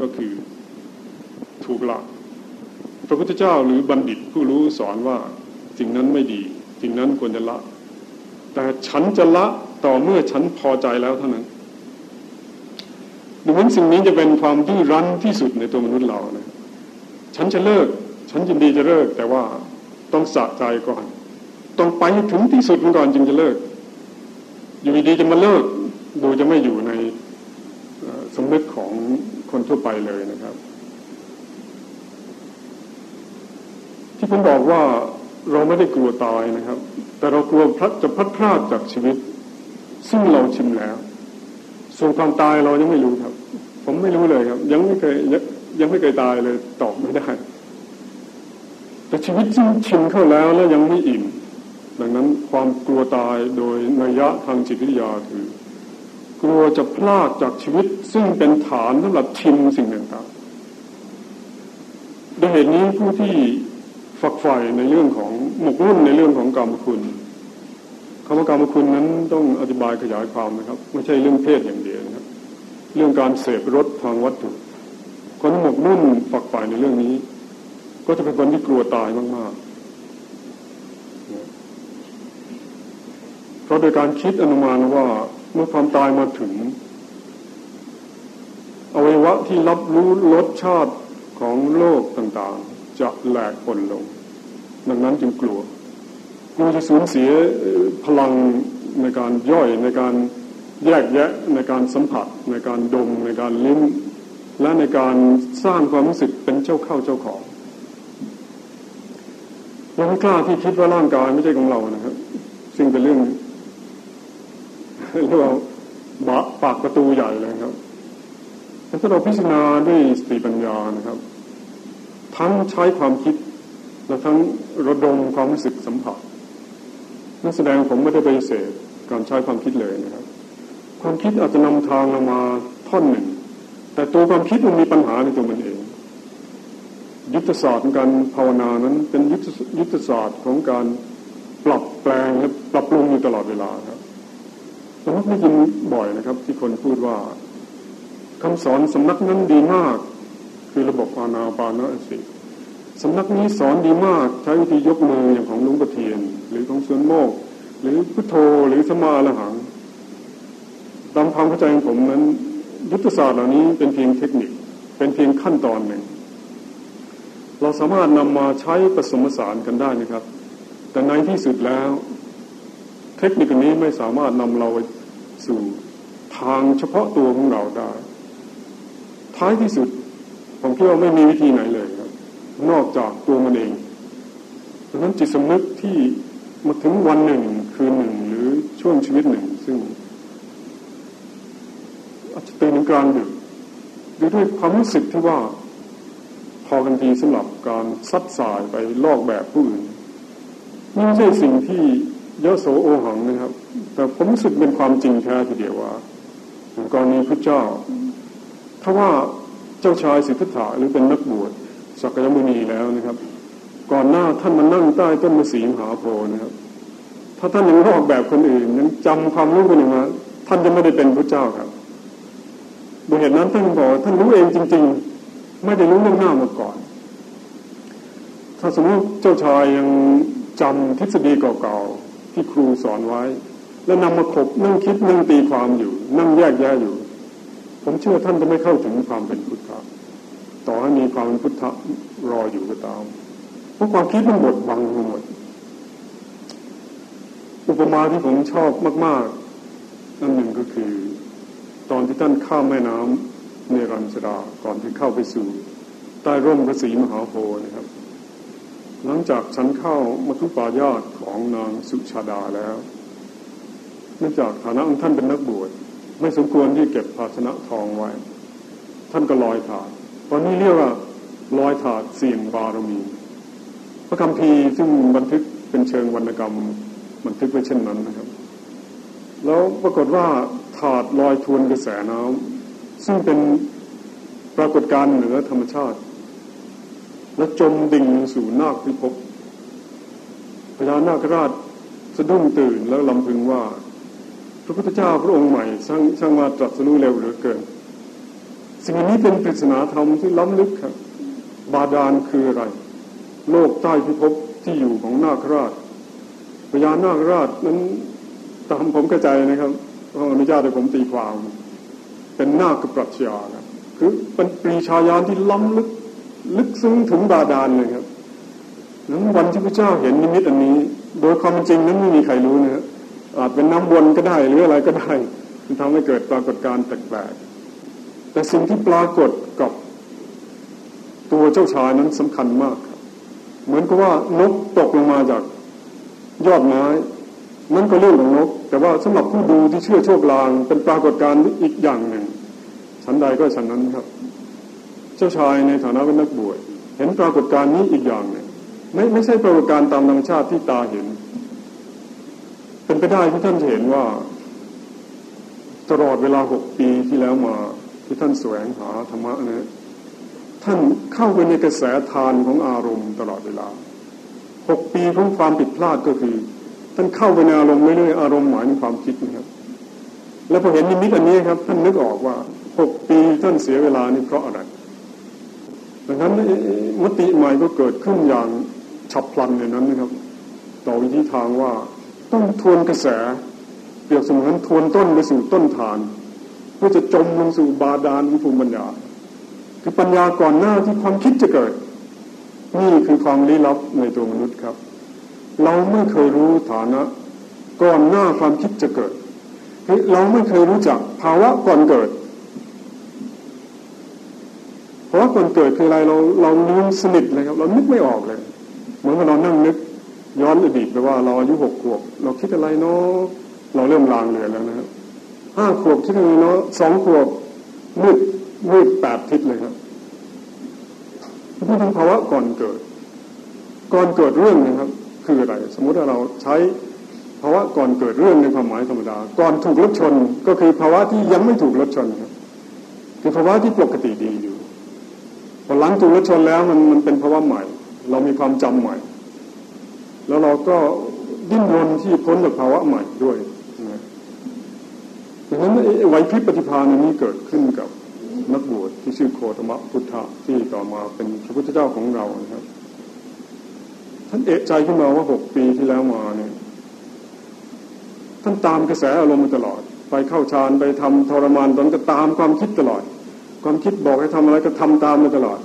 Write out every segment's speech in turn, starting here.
ก็คือถูกละพระพุทธเจ้าหรือบัณฑิตผู้รู้สอนว่าสิ่งนั้นไม่ดี สิ่งนั้นควรจะละ แต่ฉันจะละต่อเมื่อฉันพอใจแล้วเท่านั้นดังนั้นสิ่งนี้จะเป็นความดื้อรั้นที่สุดในตัวมนุษย์เรานะฉันจะเลิก ฉันยินดีจะเลิก แต่ว่าต้องสะใจก่อน ต้องไปถึงที่สุดก่อนจึงจะเลิก อยู่ดีจะมาเลิกโดยจะไม่อยู่ในสมนึกของ คนทั่วไปเลยนะครับ ที่ผมบอกว่าเราไม่ได้กลัวตายนะครับ แต่เรากลัวพลัดจะพัดพลาดจากชีวิต ซึ่งเราชิมแล้ว ส่วนความตายเรายังไม่รู้ครับ ผมไม่รู้เลยครับ ยังไม่เคยยังไม่เคยตายเลยตอบไม่ได้ แต่ชีวิตซึ่งชิมเข้าแล้วแล้วยังไม่อิ่มดังนั้นความกลัวตายโดยนัยยะทางจิตวิทยาคือ กลัวจะพลาดจากชีวิตซึ่งเป็นฐานสำหรับชิมสิ่งต่างๆด้วยเหตุนี้ผู้ที่ฝักใฝ่ในเรื่องของหมกมุ่นในเรื่องของกรรมคุณคำว่ากรรมคุณนั้นต้องอธิบายขยายความนะครับ ไม่ใช่เรื่องเพศอย่างเดียวนะครับ เรื่องการเสพรสทางวัตถุ คนหมกมุ่นฝักใฝ่ในเรื่องนี้ ก็จะเป็นคนที่กลัวตายมากๆ เพราะโดยการคิดอนุมานว่า เมื่อความตายมาถึงอวัยวะที่รับรู้รสชาติของโลกต่างๆ จะแหลกคนลง ดังนั้นจึงกลัวกลัวจะสูญเสียพลังในการย่อยในการแยกแยะในการสัมผัส ในการดม ในการลิ้มและในการสร้างความรู้สึกเป็นเจ้าเข้าเจ้าของเราไม่กล้าที่คิดว่าร่างกายไม่ใช่ของเรานะครับ ซึ่งเป็นเรื่อง เรียกว่าบะปากประตูใหญ่เลยครับถ้าเราพิจารณาด้วยสติปัญญานะครับ ทั้งใช้ความคิดและทั้งระดมความรู้สึกสัมผัสนั่นแสดงผมไม่ได้ไปเสดการใช้ความคิดเลยนะครับ ความคิดอาจจะนำทางเรามาท่อนหนึ่ง แต่ตัวความคิดมันมีปัญหาในตัวมันเอง ยุทธศาสตร์ของการภาวนานั้นเป็นยุทธศาสตร์ของการปรับแปลงและปรับปรุงอยู่ตลอดเวลาครับ ผมได้ยินบ่อยนะครับ ที่คนพูดว่าคำสอนสำนักนั้นดีมาก คือระบบอานาปานาสิสำนักนี้สอนดีมากใช้วิธียกมืออย่างของลุงประเทียน หรือของสวนโมก หรือพุทโธหรือสมาละหังตามความเข้าใจของผมนั้น ยุทธศาสตร์เหล่านี้เป็นเพียงเทคนิค เป็นเพียงขั้นตอนหนึ่ง เราสามารถนำมาใช้ผสมผสานกันได้นะครับ แต่ในที่สุดแล้ว เทคนิคนี้ไม่สามารถนำเรา สู่ทางเฉพาะตัวของเราได้ ท้ายที่สุดผมคิดว่าไม่มีวิธีไหนเลยครับ นอกจากตัวมันเองดังนั้นจิตสำนึกที่มาถึงวันหนึ่งคืนหนึ่งหรือช่วงชีวิตหนึ่ง ซึ่งอาจจะตื่นกลางดึกหรือด้วยความรู้สึกที่ว่าพอกันทีสำหรับการซัดสายไปลอกแบบผู้อื่นนี่ไม่ใช่สิ่งที่ ยอะโสโอหังนะครับ แต่ผมรู้สึกเป็นความจริงแท้ทีเดียวว่ากรณีพระเจ้าถ้าว่าเจ้าชายสิทธัตถะหรือเป็นนักบวชสักยมุนีแล้วนะครับ ก่อนหน้าท่านมานั่งใต้ต้นมะสีมหาโพนะครับ ถ้าท่านยังลอกแบบคนอื่นยังจำความรู้คนอื่นมาท่านจะไม่ได้เป็นพระเจ้าครับโดยเหตุนั้นท่านบอกท่านรู้เองจริง ๆ ไม่ได้รู้เรื่องหน้ามาก่อน ถ้าสมมติเจ้าชายยังจำทฤษฎีเก่าๆ ที่ครูสอนไว้ แล้วนำมาขบนั่งคิดนั่งตีความอยู่ นั่งแยกแยะอยู่ ผมเชื่อท่านจะไม่เข้าถึงความเป็นพุทธะต่อให้มีความเป็นพุทธะรออยู่ก็ตามเพราะความคิดมันบดบังหมด อุปมาที่ผมชอบมากๆนั่นหนึ่งก็คือ ตอนที่ท่านข้ามแม่น้ำเนรัญชดาก่อนที่เข้าไปสู่ใต้ร่มพระศรีมหาโพธิ์นะครับ หลังจากฉันเข้ามัทุปายาตของนางสุชาดาแล้ว เนื่องจากฐานะของท่านเป็นนักบวชไม่สมควรที่เก็บภาชนะทองไว้ ท่านก็ลอยถาดตอนนี้เรียกว่าลอยถาดเสี่ยงบารมี พระคำพีซึ่งบันทึกเป็นเชิงวรรณกรรมบันทึกไว้เช่นนั้นนะครับ แล้วปรากฏว่าถาดลอยทวนกระแสน้ำซึ่งเป็นปรากฏการณ์เหนือธรรมชาติ และจมดิ่งสู่นาคพิภพพญานาคราชสะดุ้งตื่นแล้วลำพึงว่า พระพุทธเจ้าพระองค์ใหม่ช่างช่างมาตรัสรู้เร็วเหลือเกิน สิ่งนี้เป็นปริศนาธรรมที่ล้ำลึกครับ บาดาลคืออะไร โลกใต้พิภพที่อยู่ของนาคราชพญานาคราชนั้นตามผมกระจายนะครับขออนุญาตให้ผมตีความ เป็นนาคกับปรัชญาครับคือเป็นปรีชาญาณที่ล้ำลึก ลึกซึ้งถึงบาดาลเลยครับนั้นวันที่พระเจ้าเห็นนิมิตอันนี้ โดยความจริงนั้นไม่มีใครรู้นะครับอาจเป็นน้ำวนก็ได้หรืออะไรก็ได้มันทำให้เกิดปรากฏการณ์แปลกๆแต่สิ่งที่ปรากฏกับตัวเจ้าชายนั้นสำคัญมากครับเหมือนกับว่านกตกลงมาจากยอดไม้นั่นก็เรื่องของนก แต่ว่าสำหรับผู้ดูที่เชื่อโชคลางเป็นปรากฏการณ์อีกอย่างหนึ่งฉันใดก็ฉันนั้นครับ เจ้าชายในฐานะเป็นนักบวชเห็นปรากฏการณ์นี้อีกอย่างหนึ่งไม่ไม่ใช่ปรากฏการณ์ตามธรรมชาติที่ตาเห็น เป็นไปได้ที่ท่านจะเห็นว่า ตลอดเวลาหกปีที่แล้วมาที่ท่านแสวงหาธรรมะนะท่านเข้าไปในกระแสทานของอารมณ์ตลอดเวลาหกปีของความผิดพลาดก็คือ ท่านเข้าไปในอารมณ์เรื่อยๆอารมณ์หมายถึงความคิดนะครับแล้วพอเห็นนิมิตอันนี้ครับ ท่านนึกออกว่าหกปีท่านเสียเวลานี่เพราะอะไร ดังนั้นมติใหม่ก็เกิดขึ้นอย่างฉับพลันในนั้นนะครับ ต่อวิธีทางว่าต้องทวนกระแส เปรียบเสมือนทวนต้นไปสู่ต้นฐานเพื่อจะจมลงสู่บาดาลวิภูมิปัญญา คือปัญญาก่อนหน้าที่ความคิดจะเกิด นี่คือความลี้ลับในตัวมนุษย์ครับ เราไม่เคยรู้ฐานะ ก่อนหน้าความคิดจะเกิดเราไม่เคยรู้จักภาวะก่อนเกิด ราะว่าก่อนเกิดคืออะไรเราเราลืมสนิทเลยครับ เรานึกไม่ออกเลย เหมือนกับเรานั่งนึก ย้อนอดีตไปว่าเราอายุหกขวบ เราคิดอะไรเนาะเราเริ่มลางเลือนแล้วนะครับห้าขวบคิดอะไรเนาะสองขวบมืดมืดแปดทิศเลยครับพูดถึงภาวะก่อนเกิด ก่อนเกิดเรื่องนะครับ คืออะไร สมมุติว่าเราใช้ภาวะก่อนเกิดเรื่องในความหมายธรรมดา ก่อนถูกรถชนก็คือภาวะที่ยังไม่ถูกรถชนครับ คือภาวะที่ปกติดีอยู่ พอหลังถูกรถชนแล้วมันมันเป็นภาวะใหม่ เรามีความจำใหม่ แล้วเราก็ดิ้นรนที่พ้นจากภาวะใหม่ด้วยนะดังนั้นไวพริบปฏิภาณนี้เกิดขึ้นกับนักบวชที่ชื่อโคตมะพุทธะที่ต่อมาเป็นพระพุทธเจ้าของเรานะครับ ท่านเอะใจขึ้นมาว่าหกปีที่แล้วมาเนี่ยท่านตามกระแสอารมณ์มาตลอด ไปเข้าฌานไปทำทรมานตนก็ตามความคิดตลอด ความคิดบอกให้ทำอะไรก็ทำตามมาตลอด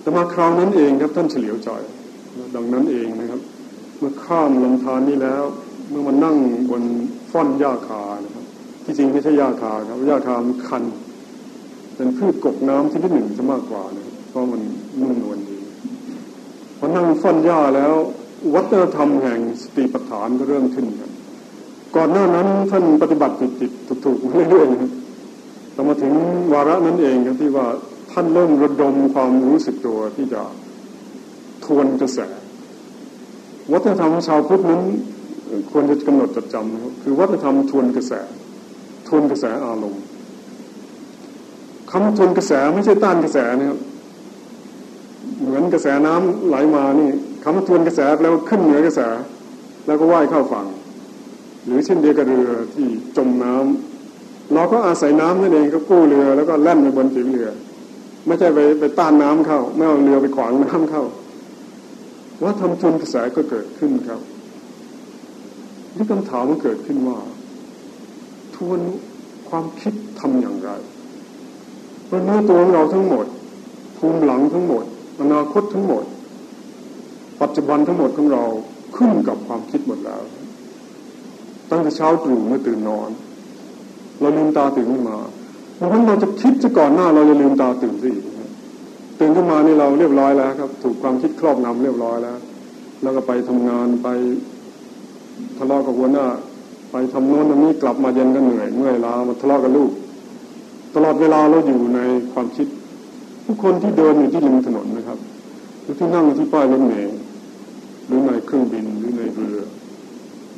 แต่มาคราวนั้นเองครับท่านเฉลียวใจดังนั้นเองนะครับ เมื่อข้ามลำธารนี้แล้ว เมื่อมานั่งบนฟ่อนหญ้าคานะครับ ที่จริงไม่ใช่หญ้าคาครับหญ้าคามันคันเป็นพืชกกน้ำที่ที่หนึ่งจะมากกว่านะเพราะมันนุ่มนวลดีพอนั่งฟ่อนหญ้าแล้ว วัฒนธรรมแห่งสติปัฏฐานก็เริ่มขึ้นครับก่อนหน้านั้นท่านปฏิบัติติดๆถูกๆเรื่อยๆ นะครับแต่มาถึงวาระนั้นเองครับที่ว่าท่านเริ่มระดมความรู้สึกตัวที่จะทวนกระแส วัฒนธรรมชาวพุทธนั้นควรจะกำหนดจดจำคือวัฒนธรรมทวนกระแส ทวนกระแสอารมณ์คำทวนกระแสไม่ใช่ต้านกระแสนะครับเหมือนกระแสน้ำไหลมานี่คำทวนกระแสแล้วขึ้นเหนือกระแส แล้วก็ว่ายเข้าฝั่ง หรือเช่นเดียวกับเรือที่จมน้ำ เราก็อาศัยน้ำนั่นเองก็กู้เรือแล้วก็แล่นไปบนผิวเรือ ไม่ใช่ไปไปต้านน้ำเข้า ไม่เอาเรือไปขวางน้ำเข้าว่าทำทุนกระแสก็เกิดขึ้นครับนี่คำถามมันเกิดขึ้นว่า ทวนความคิดทำอย่างไรเพราะเนื้อตัวของเราทั้งหมด ภูมิหลังทั้งหมด อนาคตทั้งหมด ปัจจุบันทั้งหมดของเราขึ้นกับความคิดหมดแล้ว ตั้งแต่เช้าตรู่เมื่อตื่นนอน เราลืมตาตื่นขึ้นมาเพราะฉะนั้นเราจะคิดจะก่อนหน้าเราจะลืมตาตื่นสิตื่นขึ้นมานี่เราเรียบร้อยแล้วครับ ถูกความคิดครอบงำเรียบร้อยแล้ว แล้วก็ไปทำงานไปทะเลาะกับหัวหน้า ไปทำโน้นทำนี้กลับมาเย็นก็เหนื่อยเมื่อยล้ามาทะเลาะกับลูก ตลอดเวลาเราอยู่ในความคิด ผู้คนที่เดินอยู่ที่ริมถนนนะครับ หรือที่นั่งที่ป้ายรถเมล์หรือในเครื่องบินหรือในเรือ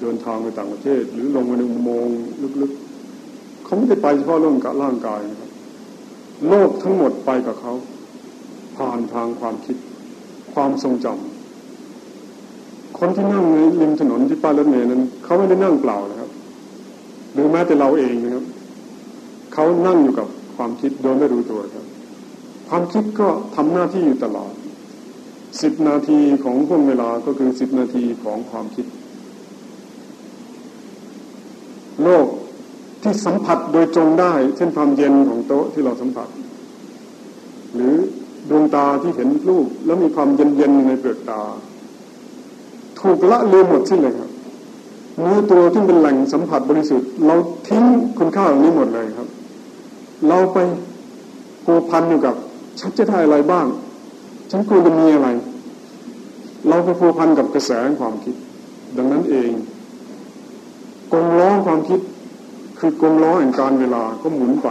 เดินทางไปต่างประเทศ หรือลงมาในอุโมงค์ลึก เขาไม่ได้ไปเฉพาะเรื่องกับร่างกายนะครับโลกทั้งหมดไปกับเขา ผ่านทางความคิด ความทรงจำคนที่นั่งในริมถนนที่ป้ายรถเมล์นั้น เขาไม่ได้นั่งเปล่านะครับ หรือแม้แต่เราเองนะครับ เขานั่งอยู่กับความคิดโดยไม่รู้ตัวครับ ความคิดก็ทำหน้าที่อยู่ตลอดสิบนาทีของห่วงเวลาก็คือสิบนาทีของความคิด โลก ที่สัมผัสโดยตรงได้ เช่นความเย็นของโต๊ะที่เราสัมผัส หรือดวงตาที่เห็นรูปแล้วมีความเย็นเย็นในเปลือกตา ถูกละลืมหมดสิ้นเลยครับเนื้อตัวที่เป็นแหล่งสัมผัสบริสุทธิ์ เราทิ้งคุณค่าเหล่านี้หมดเลยครับ เราไปผูกพันอยู่กับฉันจะได้อะไรบ้าง ฉันควรจะมีอะไร เราไปผูกพันกับกระแสความคิด ดังนั้นเองกงล้อความคิด คือกงล้อแห่งการเวลาก็หมุนไป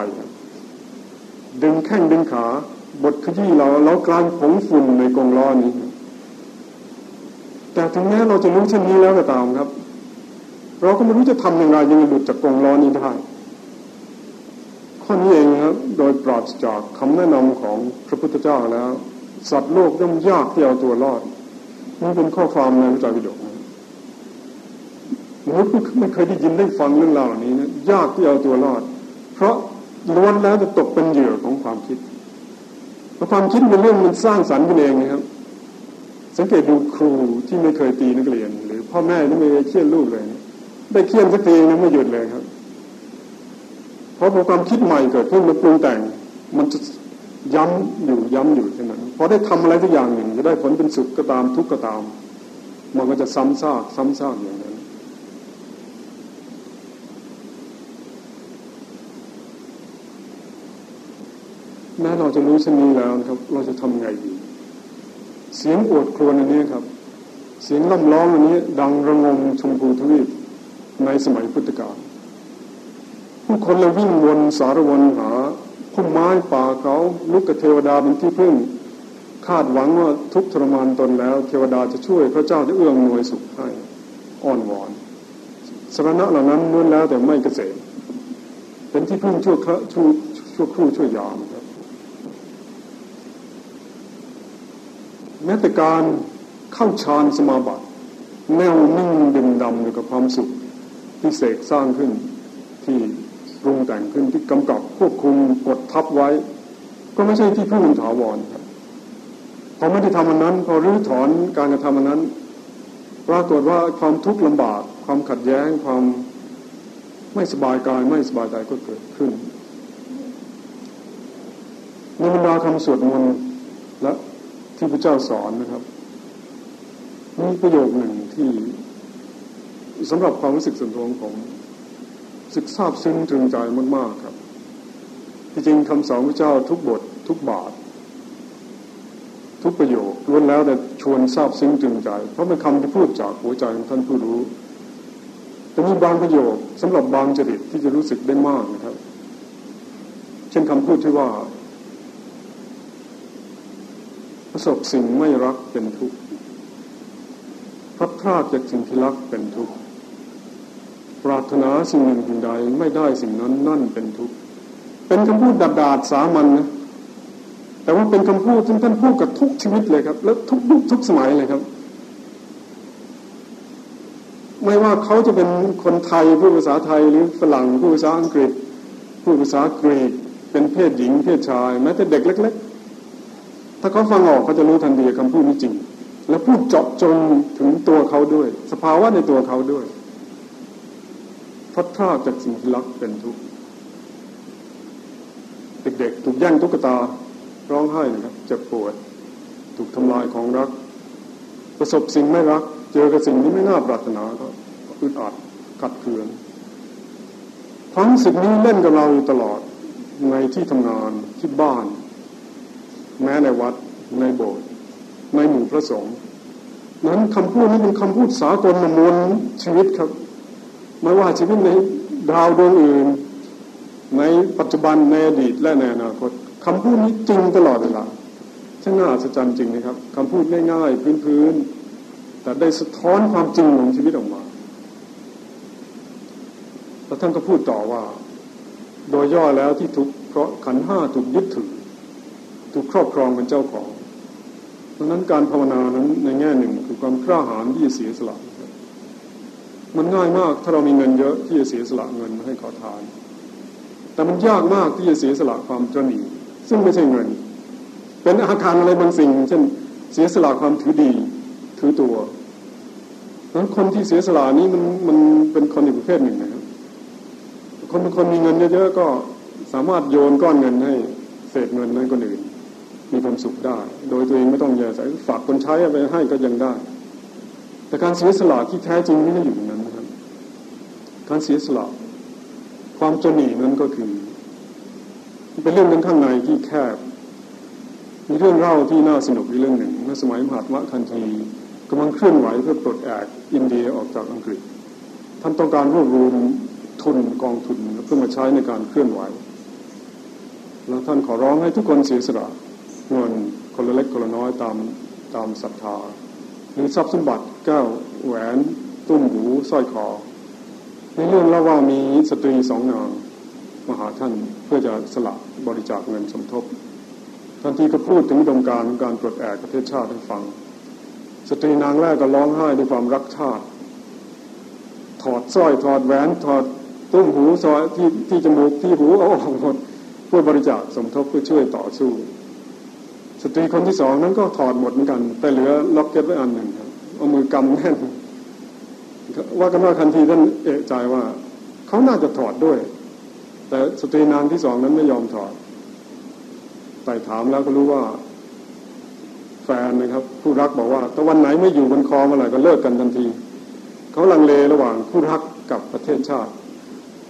ดึงแข้งดึงขา บทขยี้เราเรากลายผงฝุ่นในกงล้อนี้ แต่ถึงแม้เราจะรู้เช่นนี้แล้วก็ตามครับ เราก็ไม่รู้จะทำอย่างไรยังหลุดจากกงล้อนี้ได้ข้อนี้เองครับโดยปราศจากคำแนะนำของพระพุทธเจ้าแล้ว สัตว์โลกย่อมยากที่เอาตัวรอดนี่เป็นข้อความในพระไตรปิฎกนะ มนุษย์ไม่เคยได้ยินได้ฟังเรื่องราวเหล่านี้นะยากที่เอาตัวรอด เพราะล้วนแล้วจะตกเป็นเหยื่อของความคิดราะความคิดเป็นเรื่องมันสร้างสรรค์กันเองนะครับ สังเกตดูครูที่ไม่เคยตีนักเรียน หรือพ่อแม่ที่ไม่เคยเคี่ยนลูกเลยได้เคี่ยนสักทีนะไม่หยุดเลยครับ เพราะพอความคิดใหม่เกิดขึ้นมาปรุงแต่ง มันจะย้ำอยู่ย้ำอยู่เช่นนั้นพอได้ทำอะไรสักอย่างหนึ่งจะได้ผลเป็นสุขก็ตามทุกข์ก็ตาม มันก็จะซ้ำซากซ้ำซากอย่างนั้นแม้เรู้เช่นนี้แล้วครับ เราจะทำไงดีเสียงโอดครวญอันนี้ครับ เสียงล่ำร้องอันนี้ ดังระงมชมพูทวีปในสมัยพุทธกาลผู้คนเลยวิ่งวนสารวนหาพุ่มไม้ป่าเขาลุกกับเทวดาเป็นที่พึ่ง คาดหวังว่าทุกทรมานตนแล้ว เทวดาจะช่วยพระเจ้าจะเอื้องหน่วยสุขให้อ้อนวอนสรณะเหล่านั้นล้วนแล้วแต่ไม่เกษมเป็นที่พึ่งชั่วครั้ชั่วชั่วครู่ชั่วยามครับ แม้แต่การเข้าฌานสมาบัติแนวนิ่งดึงดำอยู่กับความสุขที่เสกสร้างขึ้นที่ปรุงแต่งขึ้นที่กำกับควบคุมกดทับไว้ ก็ไม่ใช่ที่พึ่งถาวรครับพอไม่ได้ทำอันนั้น พอรื้อถอนการกระทำอันนั้นปรากฏว่าความทุกข์ลำบาก ความขัดแย้งความไม่สบายกายไม่สบายใจก็เกิดขึ้นในบรรดาคำสวดมนต์ ที่พระเจ้าสอนนะครับมีประโยคหนึ่งที่สำหรับความรู้สึกส่วนตัวของผมศึกซาบซึ้งตรึงใจมาก ๆ ครับ ที่จริงคำสอนพระเจ้าทุกบท ทุกบาท ทุกประโยคล้วนแล้วแต่ชวนซาบซึ้งตรึงใจ เพราะเป็นคำที่พูดจากหัวใจของท่านผู้รู้ แต่มีบางประโยคสำหรับบางจริตที่จะรู้สึกได้มากนะครับ เช่นคำพูดที่ว่า ประสบสิ่งไม่รักเป็นทุกข์พัดพลาดจากสิ่งที่รักเป็นทุกข์ปรารถนาสิ่งหนึ่งสิ่งใดไม่ได้สิ่งนั้นนั่นเป็นทุกข์เป็นคำพูดดาดาดสามัญนนะแต่ว่าเป็นคำพูดที่ท่านพูดกับทุกชีวิตเลยครับ แล้วทุกยุคทุกสมัยเลยครับ ไม่ว่าเขาจะเป็นคนไทยพูดภาษาไทยหรือฝรั่งพูดภาษาอังกฤษพูดภาษากรีกเป็นเพศหญิงเพศชาย แม้แต่เด็กเล็ก ๆ ถ้าเขาฟังออกเขาจะรู้ทันทีคำพูดนี้จริง แล้วพูดเจาะจงถึงตัวเขาด้วย สภาวะในตัวเขาด้วยพัดพลาดจากสิ่งที่รักเป็นทุกข์เด็กๆถูกแย่งตุ๊กตาร้องไห้นะครับเจ็บปวด ถูกทำลายของรัก ประสบสิ่งไม่รัก เจอกับสิ่งที่ไม่น่าปรารถนาก็อึดอัดกัดเคืองทั้สิ่งนี้เล่นกับเราอยู่ตลอดในที่ทำงานที่บ้าน แม้ในวัดในโบสถ์ในหมู่พระสงฆ์นั้นคำพูดนี้เป็นคำพูดสากลมวลชีวิตครับ ไม่ว่าชีวิตในดาวดวงอื่น ในปัจจุบันในอดีตและในอนาคตคำพูดนี้จริงตลอดเวลาช่างน่าอัศจรรย์จริงนะครับคำพูดง่ายๆพื้นๆแต่ได้สะท้อนความจริงของชีวิตออกมาแล้วท่านก็พูดต่อว่า โดยย่อแล้วที่ทุกข์เพราะขันห้าถูกยึดถือ ถูกครอบครองเป็นเจ้าของดังนั้นการภาวนานั้นในแง่หนึ่งคือความกล้าหาญที่จะเสียสละ มันง่ายมากถ้าเรามีเงินเยอะที่จะเสียสละเงินมาให้ขอทาน แต่มันยากมากที่จะเสียสละความตรนีซึ่งไม่ใช่เงิน เป็นอาคารอะไรบางสิ่ง เช่นเสียสละความถือดีถือตัวนั้นคนที่เสียสละนี้มันมันเป็นคนอีกประเภทหนึ่งนะครับคนบางคนมีเงินเยอะๆก็สามารถโยนก้อนเงินให้เศษเงินนั้นคนอื่น มีความสุขได้ โดยตัวเองไม่ต้องแย่ใส่ฝากคนใช้ไปให้ก็ยังได้ แต่การเสียสละที่แท้จริงไม่ได้อยู่ตรงนั้นนะครับ การเสียสละความจนีนั้นก็คือเป็นเรื่องนั้นข้างในที่แคบ มีเรื่องเล่าที่น่าสนุกอีกเรื่องหนึ่งเมื่อสมัยมหาตมะคันธีกำลังเคลื่อนไหวเพื่อปลดแอกอินเดียออกจากอังกฤษ ท่านต้องการรวบรวมทุนกองทุนเพื่อมาใช้ในการเคลื่อนไหว แล้วท่านขอร้องให้ทุกคนเสียสละ เงินคนละเล็กคนละน้อยตามตามศรัทธา หรือทรัพย์สมบัติแก้วแหวนตุ้มหูสร้อยคอในเรื่องเล่าว่ามีสตรีสองนางมาหาท่านเพื่อจะสละบริจาคเงินสมทบทันทีก็พูดถึงดงการการปลดแอกประเทศชาติให้ฟัง สตรีนางแรกก็ร้องไห้ด้วยความรักชาติ ถอดสร้อยถอดแหวนถอดตุ้มหูซอยที่ที่จมูกที่หูเอาออกหมดเพื่อบริจาคสมทบเพื่อช่วยต่อสู้ สตรีคนที่สองนั้นก็ถอดหมดเหมือนกัน แต่เหลือล็อกเก็ตไว้อันหนึ่งครับเอามือกำแน่นว่ากันว่าทันทีท่านเอะใจว่าเขาน่าจะถอดด้วย แต่สตรีนางที่สองนั้นไม่ยอมถอดไต่ถามแล้วก็รู้ว่า แฟนนะครับ ผู้รักบอกว่าแต่วันไหนไม่อยู่บนคอเมื่อไหร่ก็เลิกกันทันทีเขาลังเลระหว่างผู้รักกับประเทศชาติ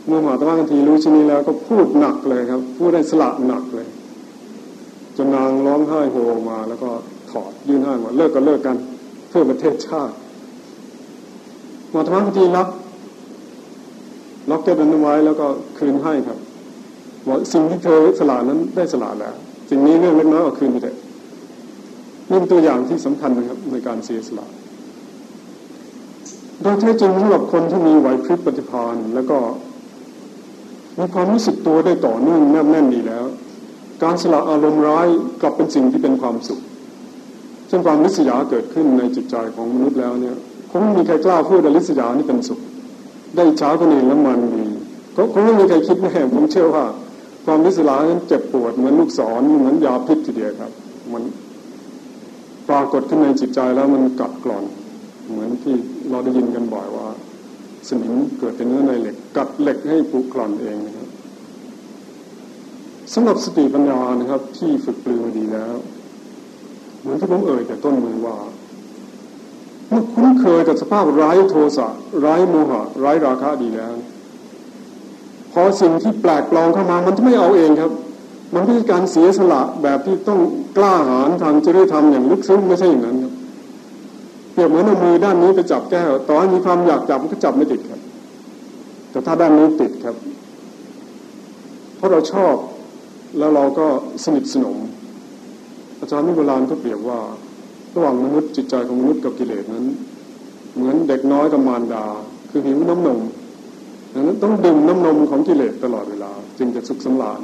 เมื่อมหาตมะทันทีรู้ชนี้แล้วก็พูดหนักเลยครับ พูดได้สละหนักเลย นนางร้องไห้โฮมา แล้วก็ถอดยื่นให้ว่าเลิกก็เลิกกัน เพื่อประเทศชาติหมอธรรมพิธีรับล็อกเก็ตนั้นไว้แล้วก็คืนให้ครับบอกสิ่งที่เธอสละนั้นได้สละแล้วสิ่งนี้เรื่องเล็กน้อยเอาคืนไปเถอะนี่เป็นตัวอย่างที่สำคัญนะครับในการเสียสละโดยแท้จริงสำหรับคนที่มีไหวพริบปฏิภาณแล้วก็มีความรู้สึกตัวได้ต่อเนื่องแนบแน่นดีแล้ว การสละอารมณ์ร้ายกลับเป็นสิ่งที่เป็นความสุขเช่นความริษยาเกิดขึ้นในจิตใจของมนุษย์แล้วเนี่ยคงไม่มีใครกล้าพูดว่าลิษยานี่เป็นสุข ได้ช้าคนอื่นแล้วมันดีก็คงไม่มีใครคิดแน่ผมเชื่อว่า ความลิษยานั้นเจ็บปวดเหมือนลูกศรเหมือนยาพิษทีเดียวครับ มันปรากฏขึ้นในจิตใจแล้วมันกัดกร่อน เหมือนที่เราได้ยินกันบ่อยว่า สนิมเกิดเป็นเนื้อในเหล็ก กัดเหล็กให้ปุกร่อนเองนะครับ สำหรับสติปัญญานะครับ ที่ฝึกปลือมาดีแล้ว เหมือนที่ผมเอ่ยแต่ต้นมือว่าเมื่อคุ้นเคยกับสภาพร้ายโทสะร้ายโมหะ ร้ายราคะดีแล้ว พอสิ่งที่แปลกปลอมเข้ามา มันจะไม่เอาเองครับ มันไม่ใช่การเสียสละแบบที่ต้องกล้าหาญทางจริยธรรมอย่างลึกซึ้งไม่ใช่อย่างนั้นครับเปรียบเหมือนเอามือด้านนี้ไปจับแก้วตอให้มีความอยากจับมันก็จับไม่ติดครับ แต่ถ้าด้านนี้ติดครับ เพราะเราชอบ แล้วเราก็สนิทสนม อาจารย์นิโบราณก็เปรียบว่า ระหว่างมนุษย์จิตใจของมนุษย์กับกิเลสนั้น เหมือนเด็กน้อยกับมารดา คือหิวน้ำนมดังนั้นต้องดื่มน้ำนมของกิเลสตลอดเวลา จึงจะสุขสำราญ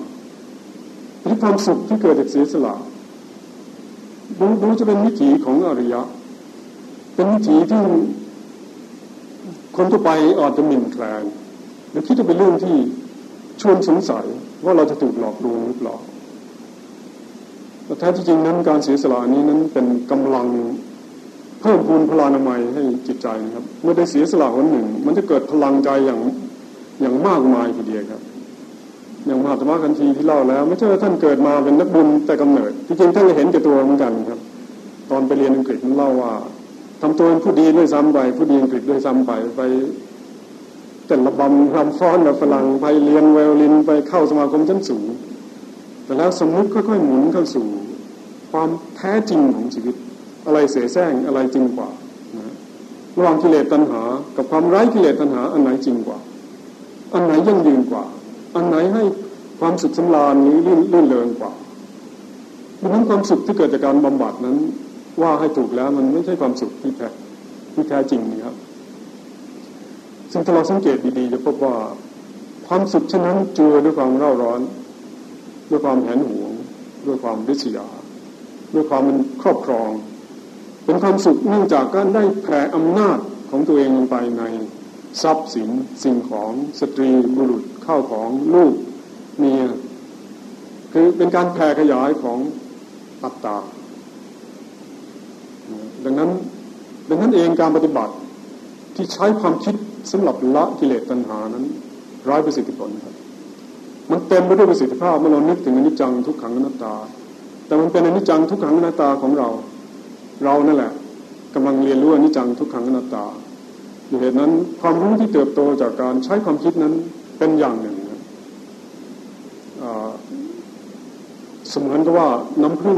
ที่ความสุขที่เกิดจากเสียสละดูดูจะเป็นวิถีของอริยะ เป็นวิถีที่คนทั่วไปอาจจะหมิ่นแคลนหรือคิดว่าเป็นเรื่องที่ ชวนสงสัยว่าเราจะถูกหลอกลวงหรือเปล่าแต่แท้ที่จริงนั้นการเสียสละนี้นั้นเป็นกำลังเพิ่มพูนพลานามัยให้จิตใจนะครับ เมื่อได้เสียสละวันหนึ่ง มันจะเกิดพลังใจอย่างอย่างมากมายทีเดียวครับ อย่างมหาธรรมคันธีที่เล่าแล้ว ไม่ใช่ว่าท่านเกิดมาเป็นนักบุญแต่กำเนิดที่จริงท่านเห็นแก่ตัวเหมือนกันครับ ตอนไปเรียนอังกฤษท่านเล่าว่าทำตัวเป็นผู้ดีด้วยซ้ำไปผู้ดีอังกฤษด้วยซ้ำไปไป เต้นระบำรำฟ้อนแบบฝรั่งไปเรียนไวโอลินไปเข้าสมาคมชั้นสูง แต่แล้วสมมุติค่อยๆหมุนเข้าสู่ ความแท้จริงของชีวิต อะไรเสียแซงอะไรจริงกว่านะระหว่างกิเลสตัณหา กับความไร้กิเลสตัณหา อันไหนจริงกว่า อันไหนยั่งยืนกว่า อันไหนให้ความสุขสำราญนี้ลื่นลื่นเลิงกว่าดังนั้นความสุขที่เกิดจากการบำบัดนั้น ว่าให้ถูกแล้วมันไม่ใช่ความสุขที่แท้ที่แท้จริงนะครับ ซึ่งถ้าเราสังเกตดีๆจะพบว่าความสุขเช่นนั้นเจือด้วยความเร่าร้อน ด้วยความแหนหวง ด้วยความริษยา ด้วยความมันครอบครอง เป็นความสุขเนื่องจากการได้แผ่อำนาจของตัวเองลงไปในทรัพย์สินสิ่งของสตรีบุรุษข้าวของลูกเมียคือเป็นการแผ่ขยายของอัตตาดังนั้นดังนั้นเองการปฏิบัติที่ใช้ความคิด สำหรับละกิเลสตัณหานั้นร้ายประสิทธิผลครับ มันเต็มไปด้วยประสิทธิภาพเมื่อเรานึกถึงอนิจจังทุกขังอนัตตา แต่มันเป็นอนิจจังทุกขังอนัตตาของเรา เรานั่นแหละกำลังเรียนรู้อนิจจังทุกขังอนัตตาอยู่เหตุนั้นความรู้ที่เติบโตจากการใช้ความคิดนั้นเป็นอย่างหนึ่งเสมือนกับว่าน้ำพึ่ง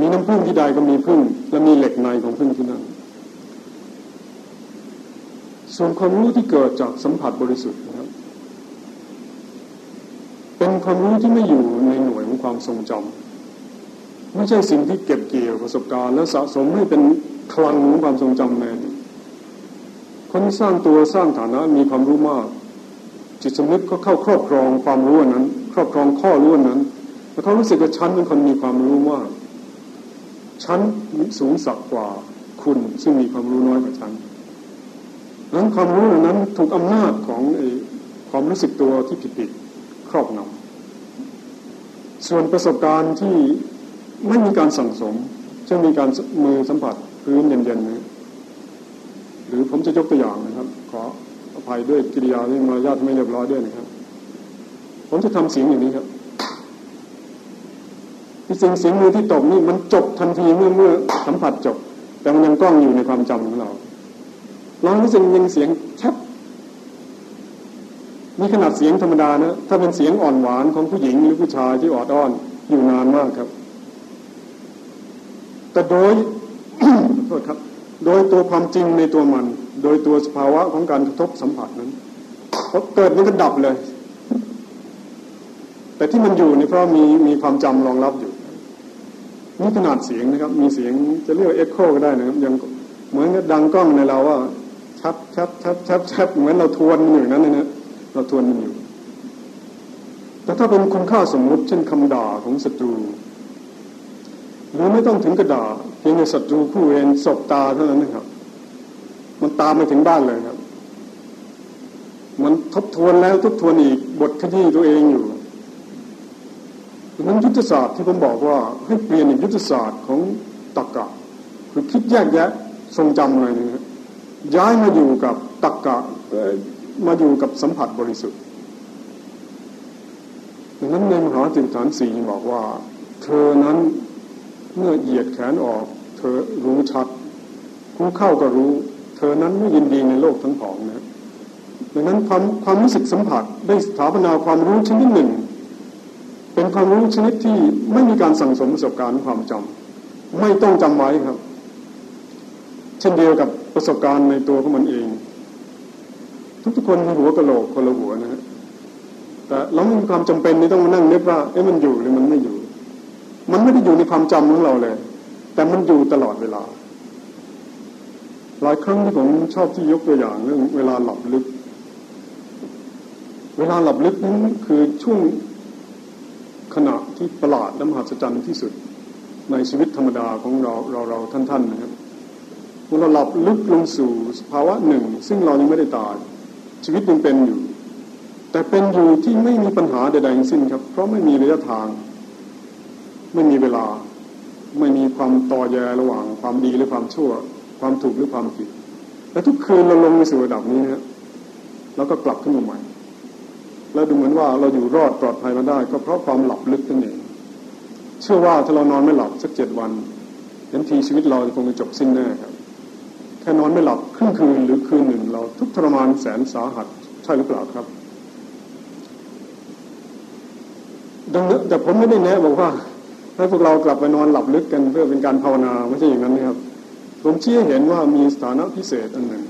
มีน้ำพึ่งที่ใดก็มีพึ่ง และมีเหล็กในของพึ่งที่นั่น ส่วนความรู้ที่เกิดจากสัมผัสบริสุทธิ์นะครับ เป็นความรู้ที่ไม่อยู่ในหน่วยของความทรงจำไม่ใช่สิ่งที่เก็บเกี่ยวประสบการณ์ แล้วสะสมให้เป็นคลังของความทรงจำในคนสร้างตัวสร้างฐานะมีความรู้มาก จิตสำนึกก็เข้าครอบครองความรู้นั้น ครอบครองข้อรู้นั้นแล้วเขารู้สึกว่าฉันเป็นคนมีความรู้มากฉันสูงสักกว่าคุณซึ่งมีความรู้น้อยกว่าฉัน นั้นความรู้นั้นถูกอำนาจของอความรู้สึกตัวที่ผิดๆครอบงำส่วนประสบการณ์ที่ไม่มีการสั่งสมจะมีการมือสัมผัสพื้นเย็นๆนะหรือผมจะยกตัวอย่างนะครับ ขออภัยด้วยกิริยาที่มารยาทไม่เรียบร้อยด้วยนะครับ ผมจะทำเสียงอย่างนี้ครับที่สิ่งเสียงมือที่ตกนี่มันจบทันทีเมื่อเมื่อสัมผัสจบ แต่มันยังกล้องอยู่ในความจำของเรา เรารู้สึกยังเสียงแคบมีขนาดเสียงธรรมดานะถ้าเป็นเสียงอ่อนหวานของผู้หญิงหรือผู้ชายที่ออดอ้อนอยู่นานมากครับ แต่โดยโทษครับ โดยตัวความจริงในตัวมัน โดยตัวสภาวะของการกระทบสัมผัสนั้นพอเกิดมันก็ดับเลย แต่ที่มันอยู่นี่เพราะมีมีความจำรองรับอยู่นี่ขนาดเสียงนะครับ มีเสียงจะเรียกเอ็กโคก็ได้นะครับยังเหมือนกับดังกล้องในเราว่า ชับชับชับชับชับเหมือนเราทวนมันอยู่นั้นเลยนะเราทวนมันอยู่ แต่ถ้าเป็นคุณค่าสมมุติเช่นคำด่าของศัตรู หรือไม่ต้องถึงกระด่าเพียงในศัตรูผู้เวรศบตาเท่านั้นนะครับ มันตามไปถึงบ้านเลยครับ มันทบทวนแล้วทบทวนอีกบทขยี้ตัวเองอยู่ดังนั้นยุทธศาสตร์ที่ผมบอกว่าให้เปลี่ยนยุทธศาสตร์ของตรรกะ คือคิดแยกแยะทรงจำอะไรนี่ ย้ายมาอยู่กับตักกะมาอยู่กับสัมผัสบริสุทธิ์ดังนั้นในมหาจิตฐานสี่บอกว่า เธอนั้นเมื่อเหยียดแขนออก เธอรู้ชัดผู้เข้าก็รู้ เธอนั้นไม่ยินดีในโลกทั้งผองนะดังนั้นความความรู้สึกสัมผัสได้สถาปนาความรู้ชนิดหนึ่ง เป็นความรู้ชนิดที่ไม่มีการสั่งสมประสบการณ์ความจำไม่ต้องจำไว้ครับ เช่นเดียวกับ ประสบการณ์ในตัวของมันเอง ทุกๆคนมีหัวกะโหลกคนละหัวนะฮะแต่เราไม่มีความจำเป็นที่ต้องมานั่งนึกว่าเอ๊ะมันอยู่หรือมันไม่อยู่ มันไม่ได้อยู่ในความจำของเราเลย แต่มันอยู่ตลอดเวลา หลายครั้งที่ผมชอบที่ยกตัวอย่างเรื่องเวลาหลับลึก เวลาหลับลึกนั้นคือช่วงขณะที่ประหลาดและมหัศจรรย์ที่สุดในชีวิตธรรมดาของเราเราเราท่านๆนะครับ มื่อเราหลับลึกลงสู่สภาวะหนึ่ง ซึ่งเรายังไม่ได้ตาย ชีวิตยังเป็นอยู่ แต่เป็นอยู่ที่ไม่มีปัญหาใดๆทั้งสิ้นครับ เพราะไม่มีระยะทาง ไม่มีเวลา ไม่มีความต่อแยระหว่าง ความดีหรือความชั่ว ความถูกหรือความผิด และทุกคืนเราลงในสู่ระดับนี้นะแล้วก็กลับขึ้นมาใหม่ แล้วดูเหมือนว่าเราอยู่รอดปลอดภัยมาได้ ก็เพราะความหลับลึกนั่นเองเชื่อว่าถ้าเรานอนไม่หลับสักเจ็ดวันยันทีชีวิตเราคงจะจบสิ้นแน่ครับ แค่นอนไม่หลับครึ่งคืนหรือคืนหนึ่งเราทุกทรมานแสนสาหัสใช่หรือเปล่าครับ ดังนั้นแต่ผมไม่ได้แนะบอกว่าให้พวกเรากลับไปนอนหลับลึกกันเพื่อเป็นการภาวนาไม่ใช่อย่างนั้นนะครับ ผมเชื่อเห็นว่ามีสถานะพิเศษอันหนึ่ง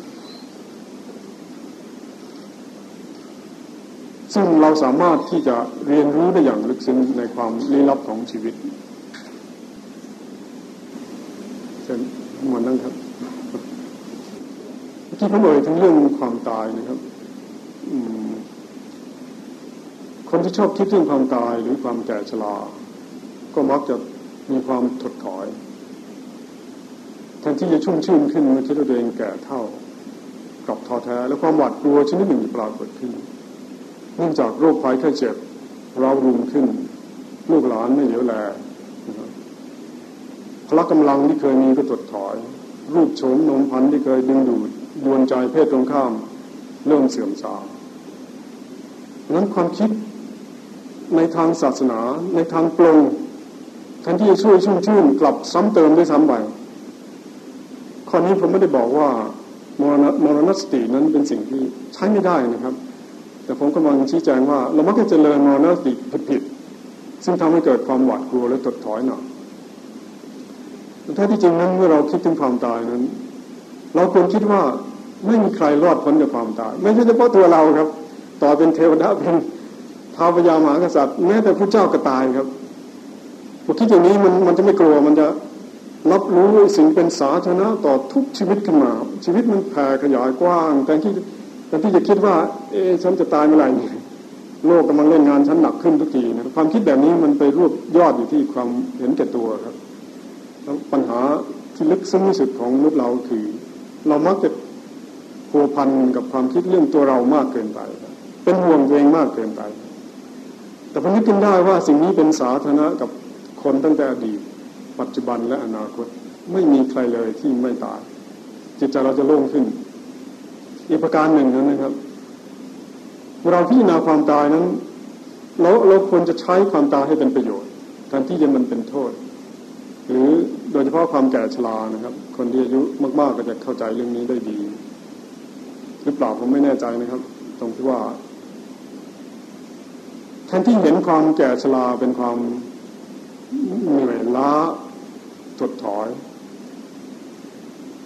ซึ่งเราสามารถที่จะเรียนรู้ได้อย่างลึกซึ้งในความลี้ลับของชีวิตเช่นมนนั่งครับ ที่ผมเอ่ยถึงเรื่องความตายนะครับคนที่ชอบคิดเรื่องความตายหรือความแก่ชราก็มักจะมีความถดถอยแทนที่จะชุ่มชื่นขึ้นเมื่อคิดว่าตัวเองแก่เท่ากับท้อแท้และความหวาดกลัวชนิดหนึ่งปรากฏขึ้นเนื่องจากโรคภัยไข้เจ็บเรารุมขึ้น ลูกหลานไม่เหลียวแลพละกำลังที่เคยมีก็ตดถอย รูปโฉมนมพันธ์ที่เคยดึงดูด ดวนใจเพศตรงข้ามเริ่มเสื่อมทรามนั้นความคิดในทางศาสนา ในทางปรงแทนที่จะช่วยชุ่มชื่นกลับซ้ำเติมด้วยซ้ำไปข้อนี้ผมไม่ได้บอกว่ามรณมรณสตินั้นเป็นสิ่งที่ใช้ไม่ได้นะครับ แต่ผมกำลังชี้แจงว่า เรามักจะเจริญมรณสติผิดๆซึ่งทำให้เกิดความหวาดกลัวและตดถอยหน่อยแท้ที่จริงนั้นเมื่อเราคิดถึงความตายนั้น เราควรคิดว่า ไม่มีใครรอดพ้นจากความตาย ไม่ใช่เฉพาะตัวเราครับ ต่อเป็นเทวดาเป็นท้าวพญามหากษัตริย์ แม้แต่พระเจ้าก็ตายครับผมคิดอย่างนี้มันมันจะไม่กลัวมันจะรับรู้สิ่งเป็นสาธารณะต่อทุกชีวิตขึ้นมา ชีวิตมันแผ่ขยายกว้าง แต่ที่แต่ที่จะคิดว่า เอ๊ฉันจะตายเมื่อไหร่โลกกำลังเล่นงานฉันหนักขึ้นทุกทีนะความคิดแบบนี้มันไปรวบยอดอยู่ที่ความเห็นแก่ตัวครับแล้วปัญหาที่ลึกซึ้งที่สุดของมนุษย์เราคือ เรามักจะ พัวพันกับความคิดเรื่องตัวเรามากเกินไป เป็นห่วงตัวเองมากเกินไป แต่พอนึกขึ้นได้ว่าสิ่งนี้เป็นสาธารณะกับคนตั้งแต่อดีต ปัจจุบันและอนาคตไม่มีใครเลยที่ไม่ตาย จิตใจเราจะโล่งขึ้น อีกประการหนึ่งนั้นนะครับ เราพิจารณาความตายนั้นเราเราควรจะใช้ความตายให้เป็นประโยชน์แทนที่จะมันเป็นโทษ หรือโดยเฉพาะความแก่ชรานะครับ คนที่อายุมาก ๆ ก็จะเข้าใจเรื่องนี้ได้ดี หรือเปล่าผมไม่แน่ใจนะครับ ตรงที่ว่าแทนที่เห็นความแก่ชราเป็นความเหนื่อยล้าถดถอย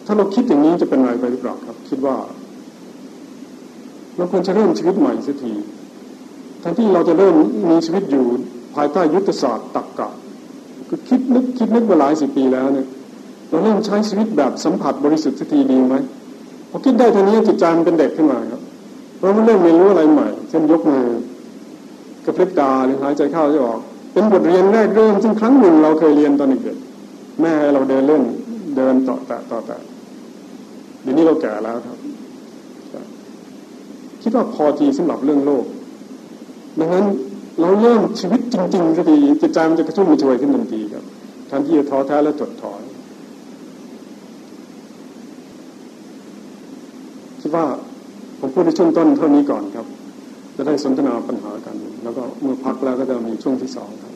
ถ้าเราคิดอย่างนี้จะเป็นไรไปหรือเปล่าครับ คิดว่าเราควรจะเริ่มชีวิตใหม่สักทีแทนที่เราจะเริ่มมีชีวิตอยู่ภายใต้ยุทธศาสตร์ตักกะคือคิดนึกคิดนึกมาหลายสิบปีแล้วเนี่ยเราเริ่มใช้ชีวิตแบบสัมผัสบริสุทธิ์สักทีดีไหม พอคิดได้เทีนี้จิตใจมันเป็นเด็กขึ้นมาครับเพราไม่เริ่มเรียนรู้อะไรใหม่ เช่นยกมือกระพริบตาหรือหายใจเข้าจะออก เป็นบทเรียนแรกเริ่มซึ่งครั้งหนึ่งเราเคยเรียนตอนเด็กแม่ให้เราเดินเล่น เดินต่อแตะต่อแตะเดี๋ยวนี้เราแก่แล้วครับ คิดว่าพอทีสำหรับเรื่องโลก ดังนั้นเราเริ่มชีวิตจริงๆสัก็ดีจิตใจมันจะกระชุ่มกระชวยขึ้นทันทีครับแทนที่จะท้อแท้และจดถอยคิด ว่าผมพูดในช่วงต้นเท่านี้ก่อนครับ จะได้สนทนาปัญหากัน แล้วก็เมื่อพักแล้วก็จะมีช่วงที่สองครับ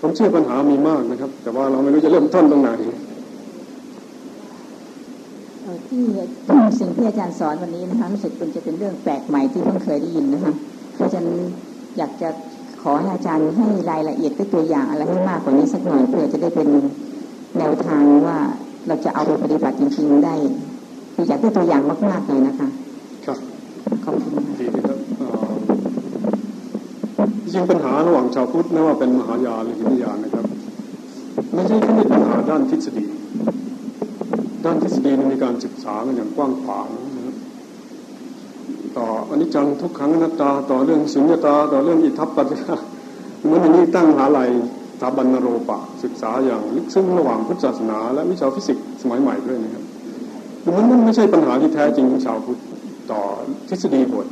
ผมเชื่อปัญหามีมากนะครับ แต่ว่าเราไม่รู้จะเริ่มต้นตรงไหนที่สิ่งที่อาจารย์สอนวันนี้นะคะรู้สึกเป็นจะเป็นเรื่องแปลกใหม่ที่เพิ่งเคยได้ยินนะคะเพราะฉะนั้นอยากจะขอให้อาจารย์ให้รายละเอียดด้วยตัวอย่างอะไรให้มากกว่านี้สักหน่อยเพื่อจะได้เป็นแนวทางว่า เราจะเอาไปปฏิบัติจริงๆได้คืออยากได้ตัวอย่างมากๆเลยนะคะ ครับขอบคุณดีครับจริงปัญหาระหว่างชาวพุทธไม่ว่าเป็นมหายานหรือหินยานนะครับไม่ใช่แค่ปัญหาด้านทฤษฎี ด้านทฤษฎีในการศึกษากันอย่างกว้างขวางนะครับต่ออนิจจังทุกขังอนัตตา ต่อเรื่องสุญญตา ต่อเรื่องอิทัปปัจจยเหมือนอันนี้ตั้งหาลัยส ถาบันนโรปะศึกษาอย่างลึกซึ้งระหว่างพุทธศาสนา และวิชาฟิสิกส์สมัยใหม่ด้วยนะครับมันมันไม่ใช่ปัญหาที่แท้จริงของชาวพุทธต่อทฤษฎีบท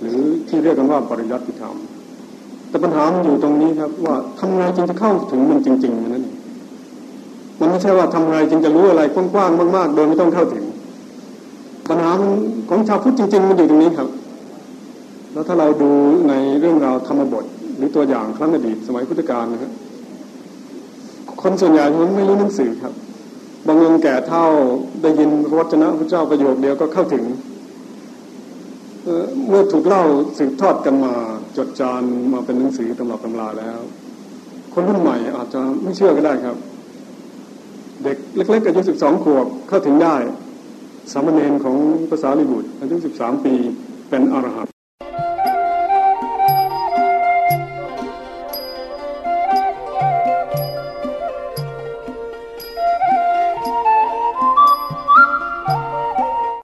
หรือที่เรียกกันว่าปริยัติธรรม แต่ปัญหามันอยู่ตรงนี้ครับว่าทำไงจึงจะเข้าถึงมันจริงๆนั่นเองมันไม่ใช่ว่าทำไงจึงจะรู้อะไรกว้างๆมากๆ โดยไม่ต้องเข้าถึง ปัญหาของชาวพุทธจริง ๆ มันอยู่ตรงนี้ครับแล้วถ้าเราดูในเรื่องราวธรรมบท หรือตัวอย่างครั้งอดีตสมัยพุทธกาลนะครับ คนส่วนใหญ่มันไม่รู้หนังสือครับบางค์แก่เท่าได้ยินพรวจนะพระเจ้าประโยคเดียวก็เข้าถึงเมื่อถูกเล่าสืบทอดกันมาจดจานมาเป็นหนังสือตำรับตำราแล้ว คนรุ่นใหม่อาจจะไม่เชื่อก็ได้ครับ เด็กเล็กๆอายุสิบสองขวบเข้าถึงได้สามเณรของภาษาลิบุตรอายุสิบสามปีเป็นอรหันต์